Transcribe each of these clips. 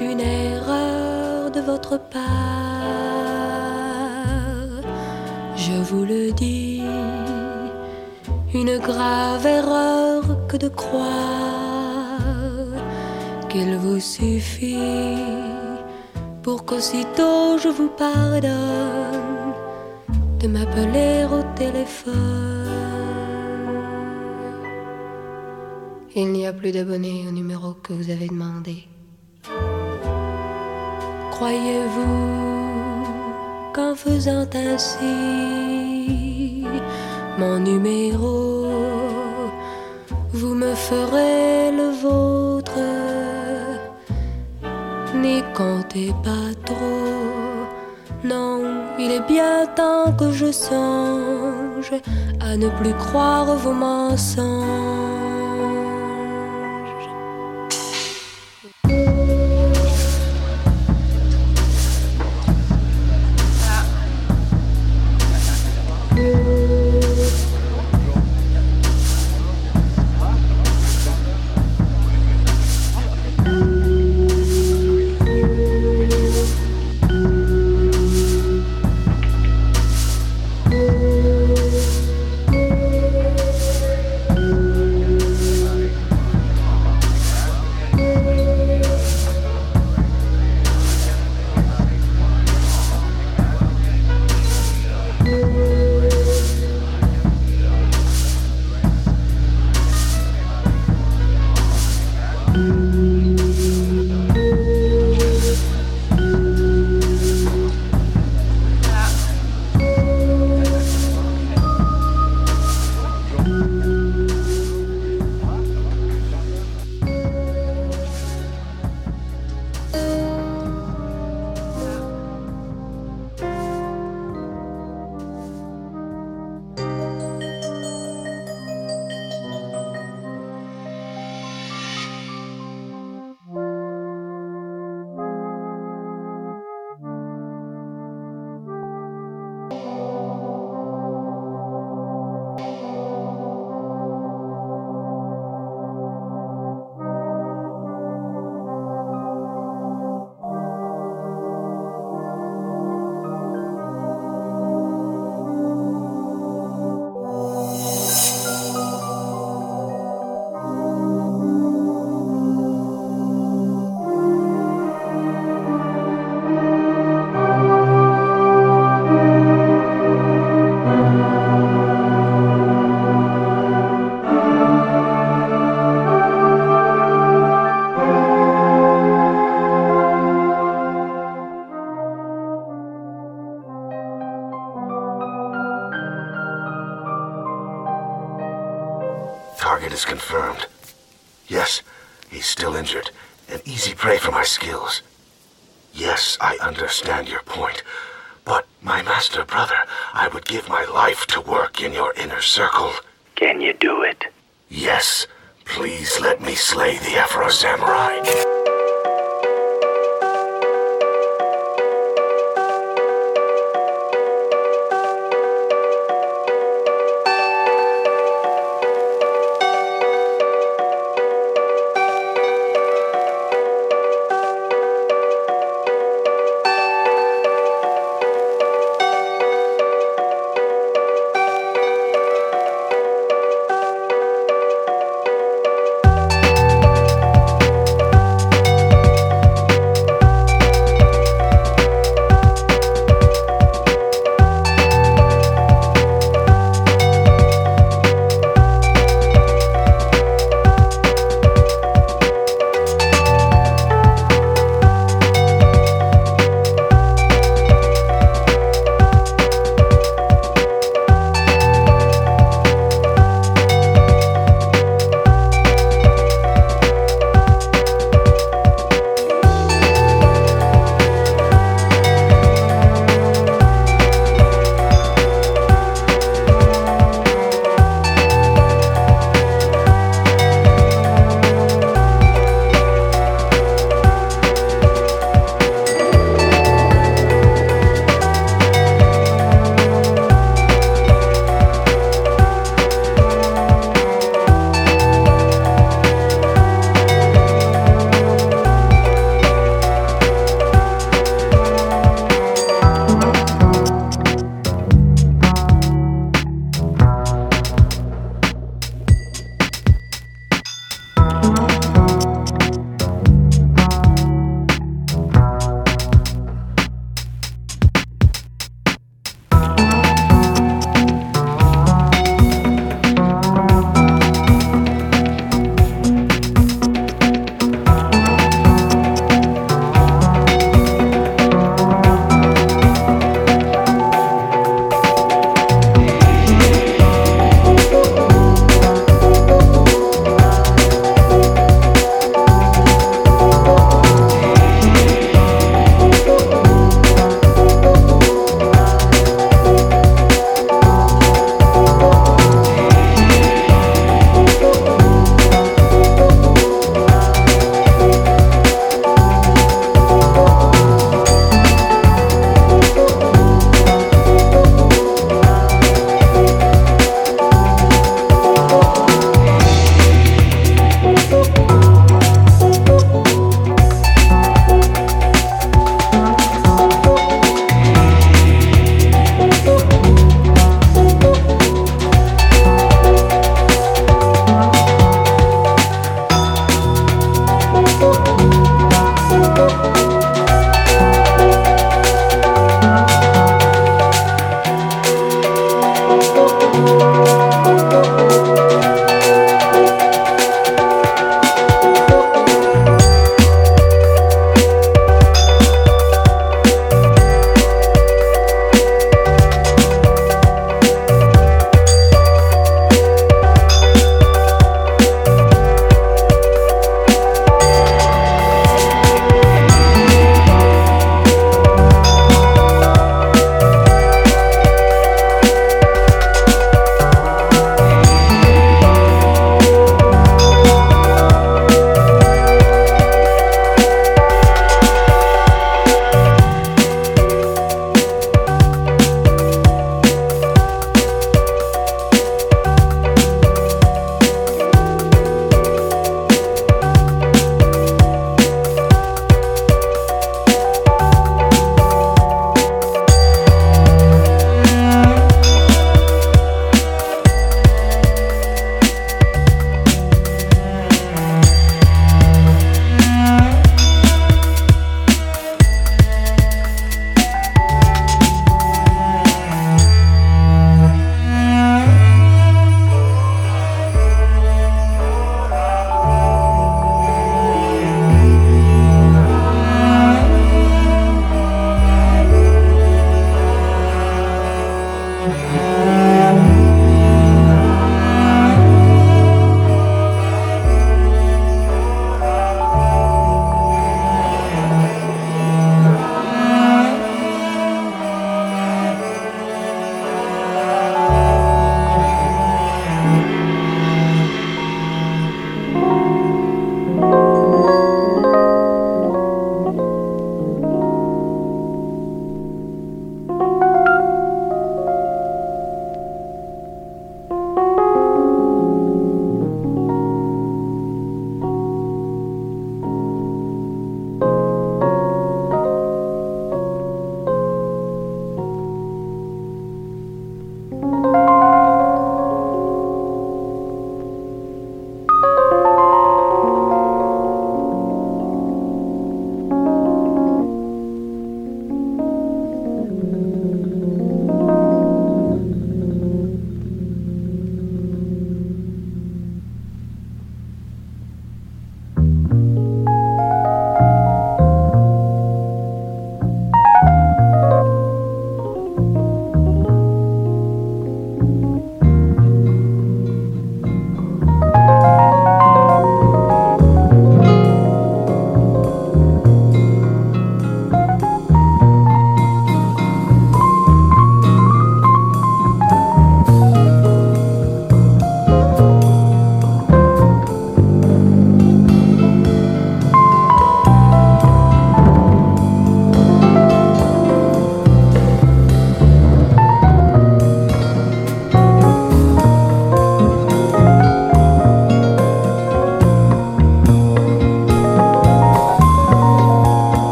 une erreur de votre part, je vous le dis, une grave erreur que de croire qu'il vous suffit pour qu'aussitôt je vous pardonne de m'appeler au téléphone. Il n'y a plus d'abonnés au numéro que vous avez demandé. Faisant ainsi mon numéro, vous me ferez le vôtre N'y comptez pas trop. Non, il est bien temps que je songe à ne plus croire vos mensonges.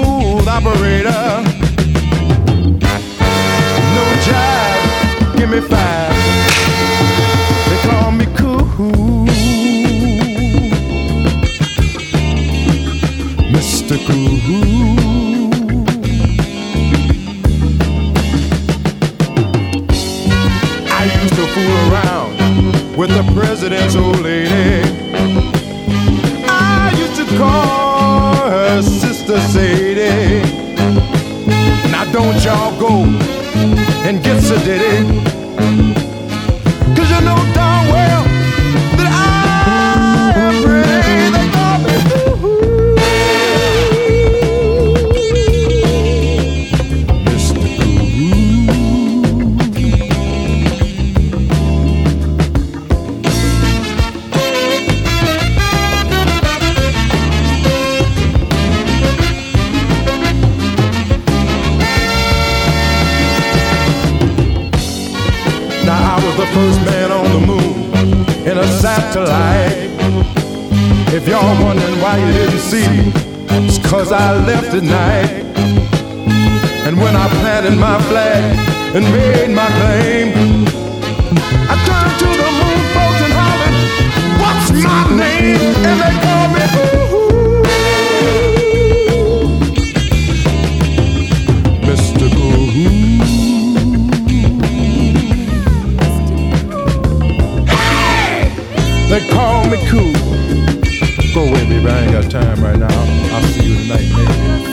Smooth operator. No jive, give me five. They call me cool. Mr. Cool. I used to fool around with the president's old lady. I used to call her Sister Sadie. Don't y'all go and get sedated. Cause I left at night. And when I planted my flag and made my claim, I turned to the moon folks and hollered, What's my name? And they called me Boo-hoo. Mr. Boo-hoo. They call me cool. Baby. I ain't got time right now. I'll see you tonight, maybe.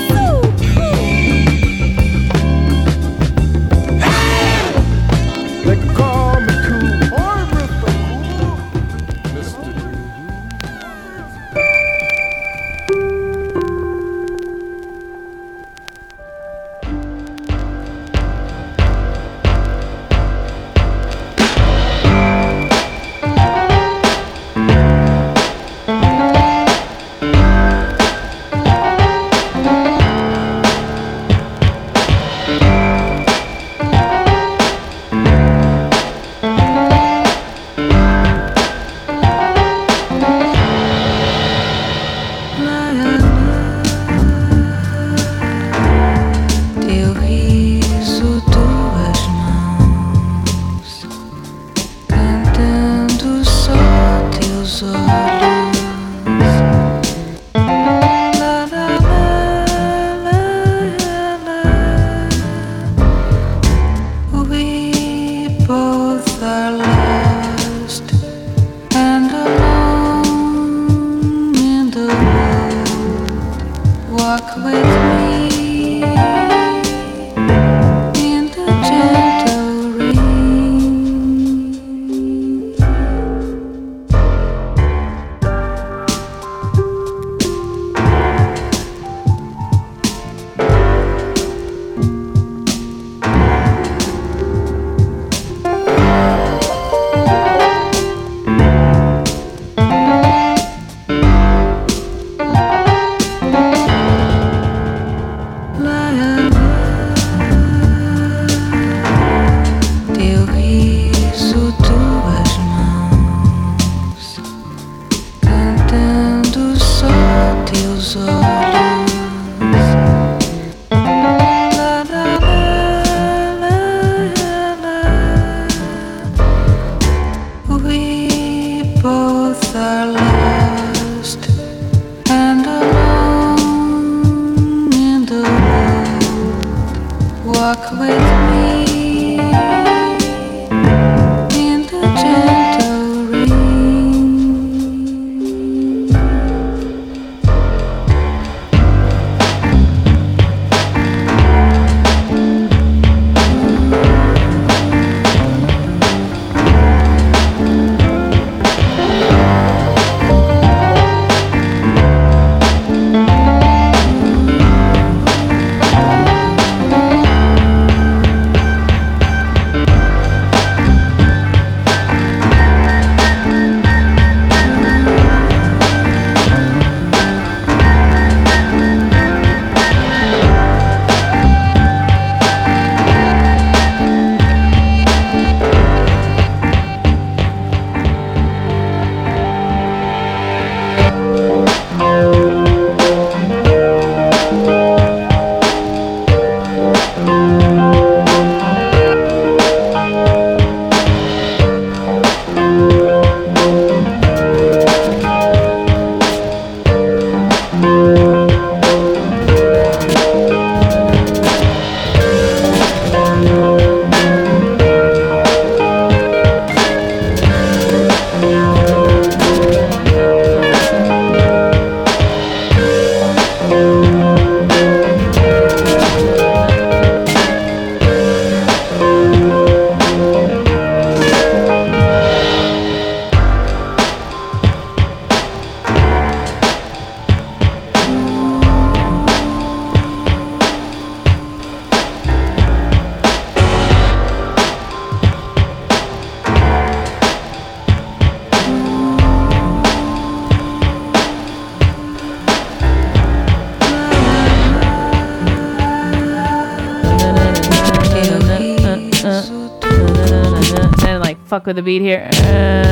With the beat here. Uh,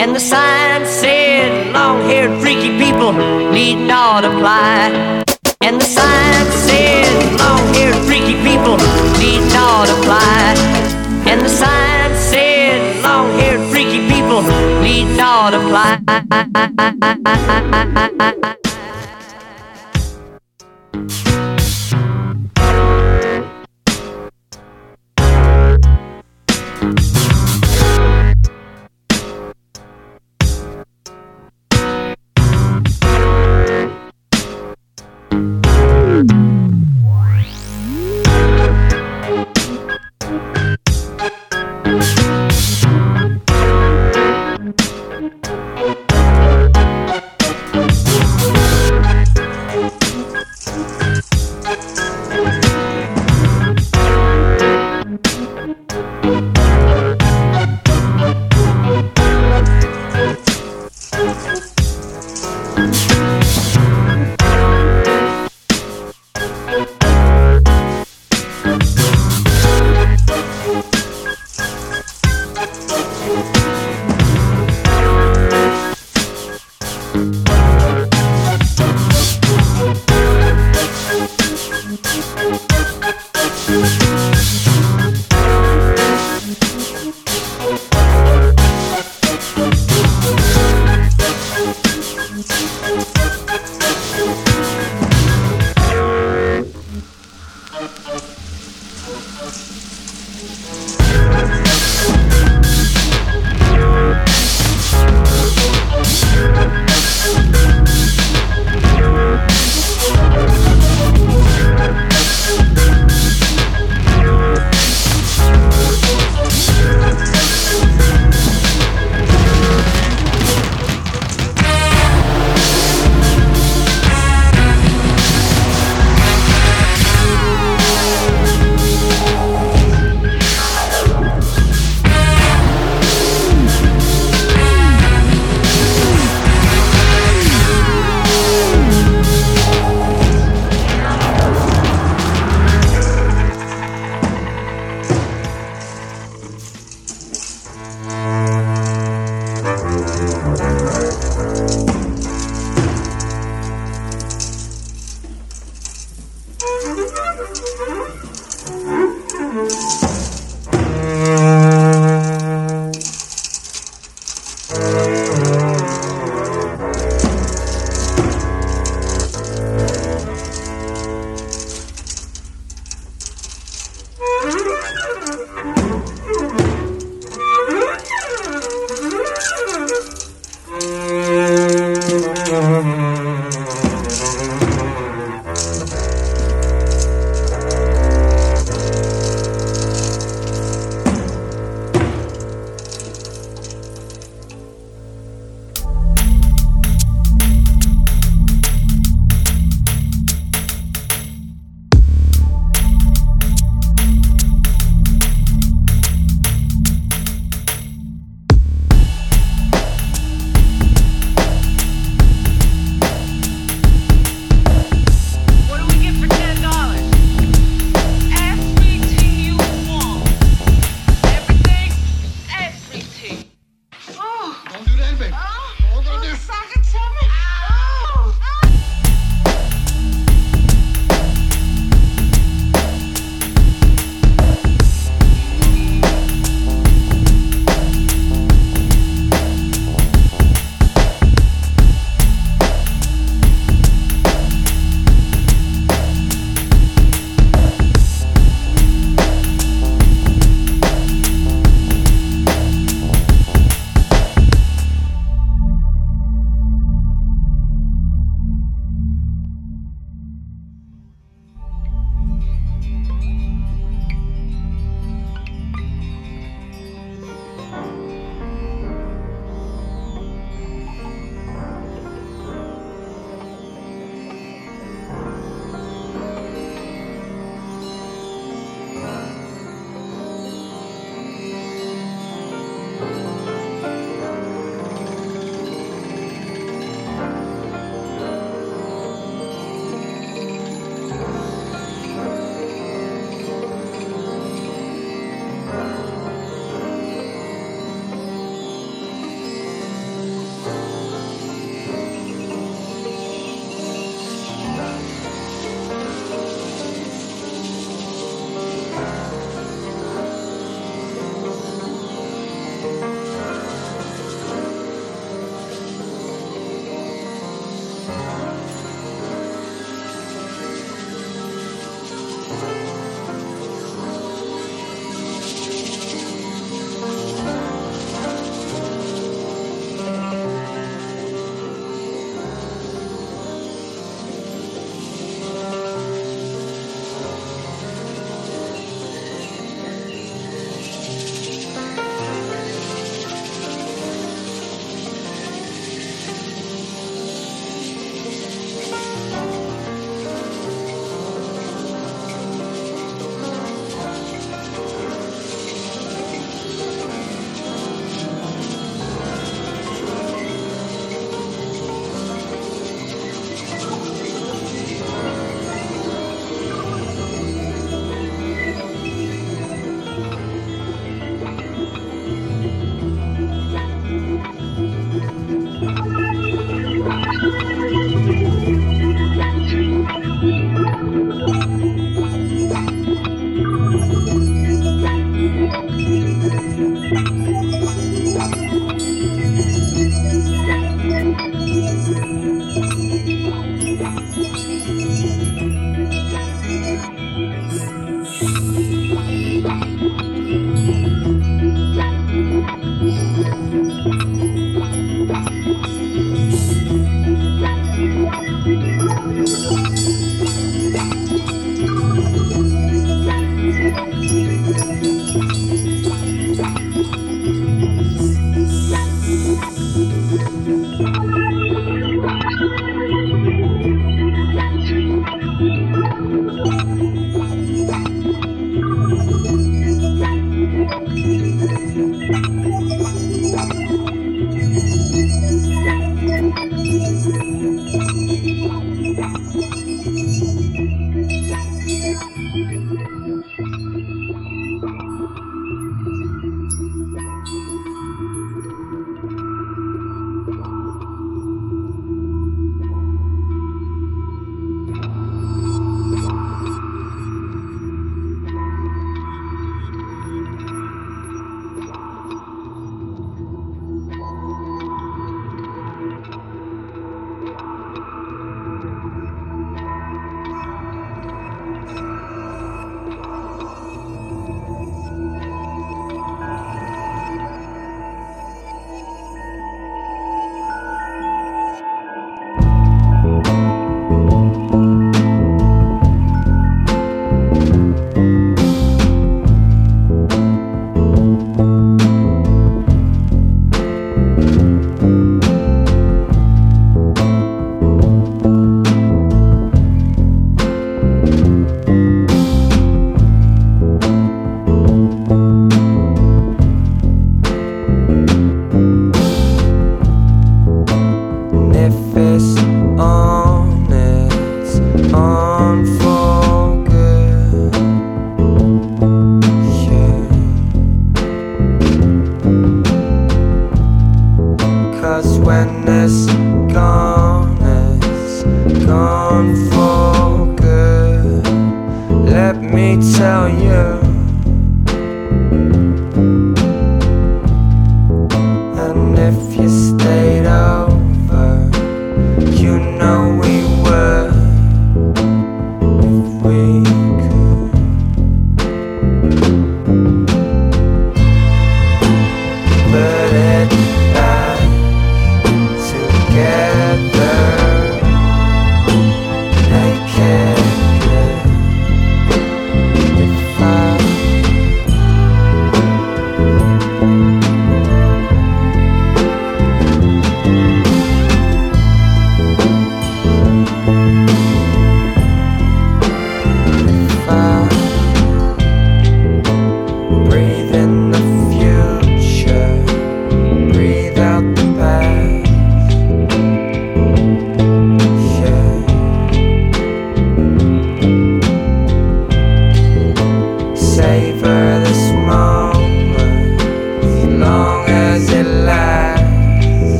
And the sign said, long haired freaky people need not apply. And the sign said, long haired freaky people need not apply. And the sign said, long haired freaky people need not apply.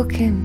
On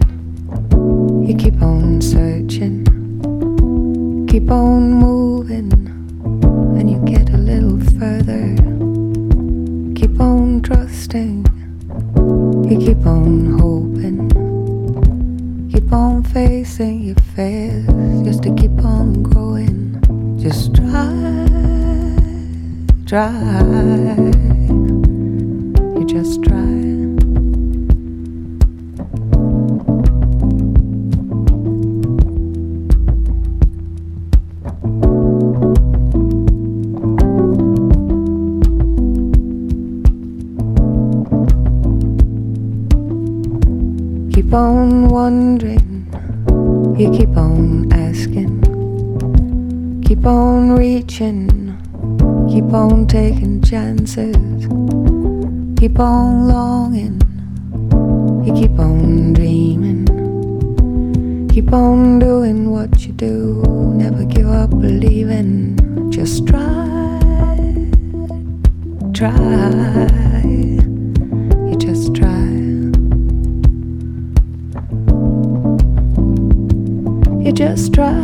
You just try,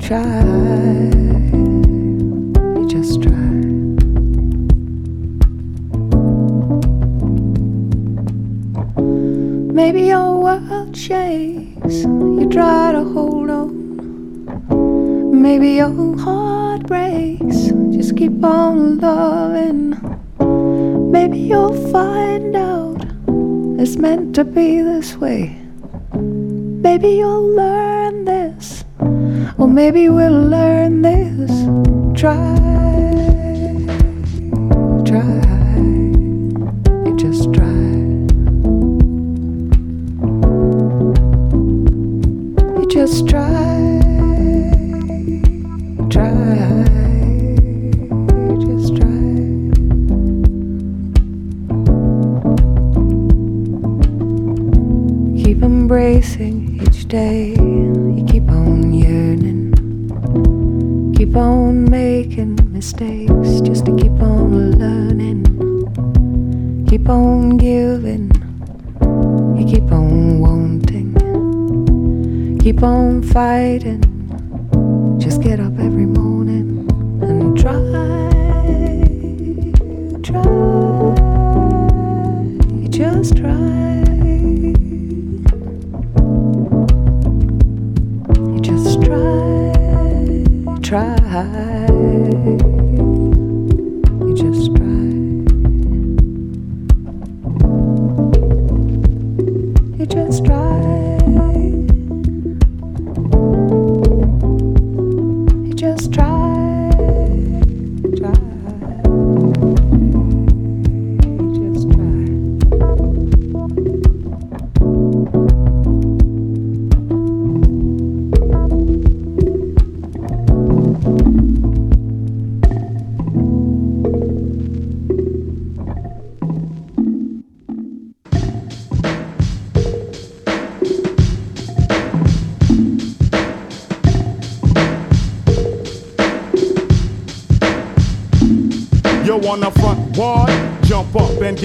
try. You just try. Maybe your world shakes. You try to hold on. Maybe your heart breaks. Just keep on loving. Maybe you'll find out it's meant to be this way. Maybe you'll learn this, or maybe we'll learn this. Try,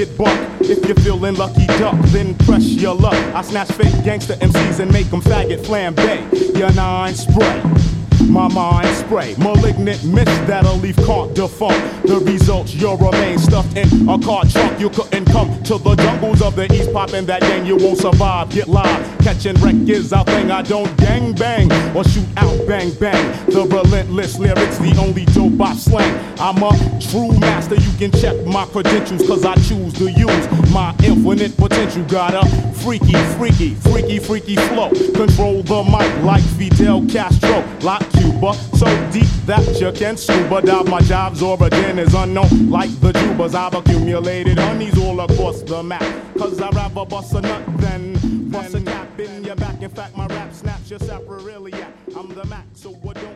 get bucked. If you're feeling lucky duck, then press your luck. I snatch fake gangster MCs and make them faggot flambe. Your nine spray. My mind spray, malignant mist that'll leave can't defunct. The results, you'll remain stuffed in a car trunk. You couldn't come to the jungles of the east, popping that gang, you won't survive. Get live, catching wreck is our thing. I don't gang bang or shoot out bang bang. The relentless lyrics, the only dope I slang. I'm a true master, you can check my credentials, cause I choose to use my infinite potential. Got a freaky, freaky, freaky, freaky flow. Control the mic like Fidel Castro, like So deep that you can scuba dive. My job's origin is unknown, like the tubas. I've accumulated honeys all across the map. Cause I'd rather bust a nut than bust a cap in your back. In fact, my rap snaps your sap saprarilia. I'm the Mac, so what don't